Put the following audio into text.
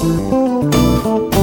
Música